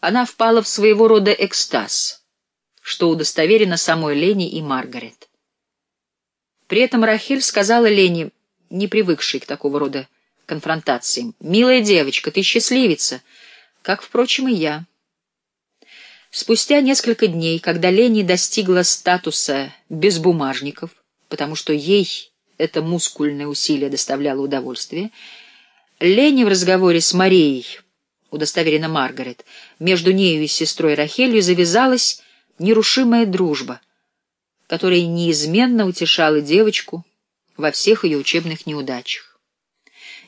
она впала в своего рода экстаз, что удостоверено самой Лене и Маргарет. При этом Рахиль сказала Лене, не привыкшей к такого рода конфронтациям, «Милая девочка, ты счастливица, как, впрочем, и я». Спустя несколько дней, когда Лени достигла статуса безбумажников, потому что ей это мускульное усилие доставляло удовольствие, Лени в разговоре с Марией, удостоверена Маргарет, между нею и сестрой Рахелью завязалась нерушимая дружба, которая неизменно утешала девочку во всех ее учебных неудачах.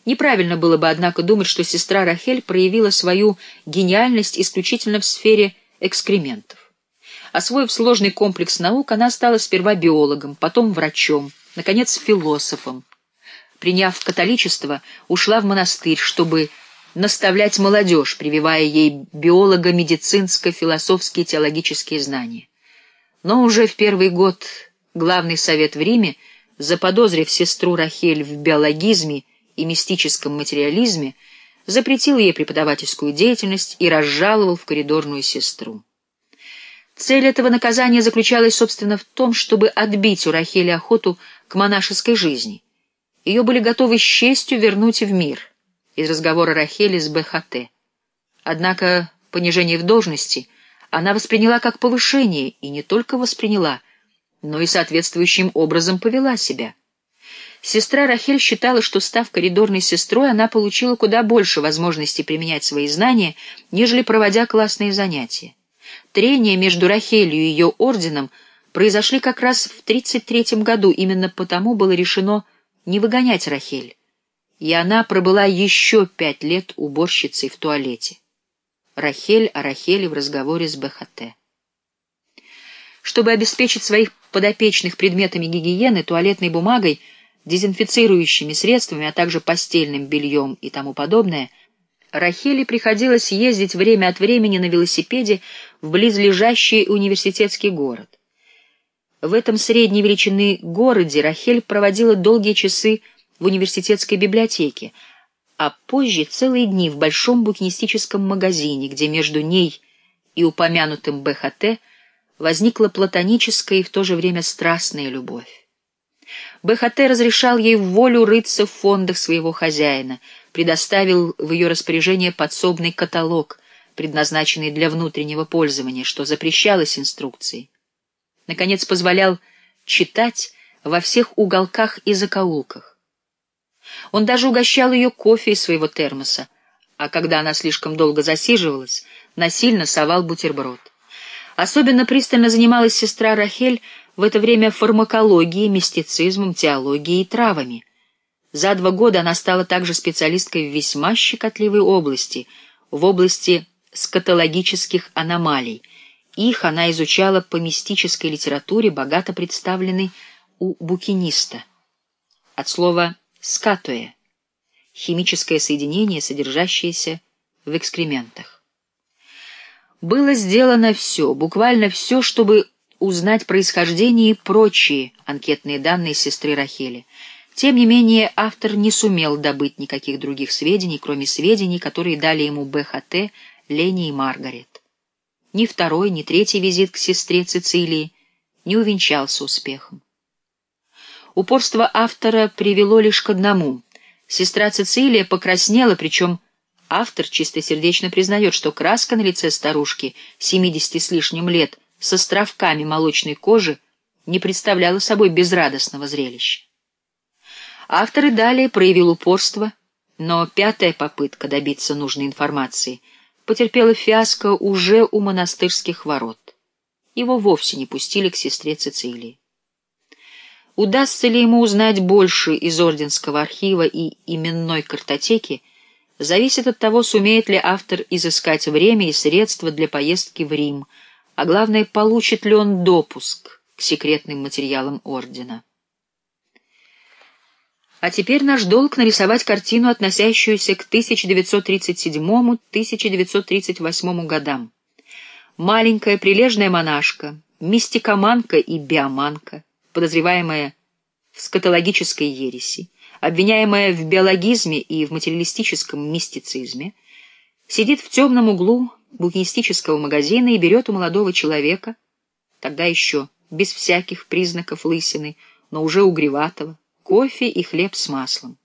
Неправильно было бы, однако, думать, что сестра Рахель проявила свою гениальность исключительно в сфере экскрементов. Освоив сложный комплекс наук, она стала сперва биологом, потом врачом, наконец, философом. Приняв католичество, ушла в монастырь, чтобы наставлять молодежь, прививая ей биолого-медицинско-философские теологические знания. Но уже в первый год главный совет в Риме, заподозрив сестру Рахель в биологизме и мистическом материализме, запретил ей преподавательскую деятельность и разжаловал в коридорную сестру. Цель этого наказания заключалась, собственно, в том, чтобы отбить у Рахели охоту к монашеской жизни. Ее были готовы с честью вернуть в мир из разговора Рахели с БХТ. Однако понижение в должности она восприняла как повышение, и не только восприняла, но и соответствующим образом повела себя. Сестра Рахель считала, что, став коридорной сестрой, она получила куда больше возможностей применять свои знания, нежели проводя классные занятия. Трения между Рахелью и ее орденом произошли как раз в 33 году, именно потому было решено не выгонять Рахель, и она пробыла еще пять лет уборщицей в туалете. Рахель о Рахеле в разговоре с БХТ. Чтобы обеспечить своих подопечных предметами гигиены, туалетной бумагой, дезинфицирующими средствами, а также постельным бельем и тому подобное, Рахеле приходилось ездить время от времени на велосипеде в близлежащий университетский город. В этом средней величины городе Рахель проводила долгие часы в университетской библиотеке, а позже целые дни в большом букинистическом магазине, где между ней и упомянутым БХТ возникла платоническая и в то же время страстная любовь. БХТ разрешал ей в волю рыться в фондах своего хозяина, предоставил в ее распоряжение подсобный каталог, предназначенный для внутреннего пользования, что запрещалось инструкцией. Наконец, позволял читать во всех уголках и закоулках. Он даже угощал ее кофе из своего термоса, а когда она слишком долго засиживалась, насильно совал бутерброд. Особенно пристально занималась сестра Рахель в это время фармакологией, мистицизмом, теологией и травами. За два года она стала также специалисткой в весьма щекотливой области, в области скатологических аномалий. Их она изучала по мистической литературе, богато представленной у букиниста. От слова «скатуэ» — химическое соединение, содержащееся в экскрементах. Было сделано все, буквально все, чтобы узнать происхождение и прочие анкетные данные сестры Рахели. Тем не менее, автор не сумел добыть никаких других сведений, кроме сведений, которые дали ему БХТ, Лени и Маргарет. Ни второй, ни третий визит к сестре Цицилии не увенчался успехом. Упорство автора привело лишь к одному. Сестра Цицилия покраснела, причем автор чистосердечно признает, что краска на лице старушки, семидесяти с лишним лет, с островками молочной кожи не представляла собой безрадостного зрелища. Автор и далее проявил упорство, но пятая попытка добиться нужной информации потерпела фиаско уже у монастырских ворот. Его вовсе не пустили к сестре Цицилии. Удастся ли ему узнать больше из Орденского архива и именной картотеки, зависит от того, сумеет ли автор изыскать время и средства для поездки в Рим — а главное, получит ли он допуск к секретным материалам Ордена. А теперь наш долг нарисовать картину, относящуюся к 1937-1938 годам. Маленькая прилежная монашка, мистикоманка и биоманка, подозреваемая в скатологической ереси, обвиняемая в биологизме и в материалистическом мистицизме, сидит в темном углу букинистического магазина и берет у молодого человека, тогда еще без всяких признаков лысины, но уже угреватого, кофе и хлеб с маслом.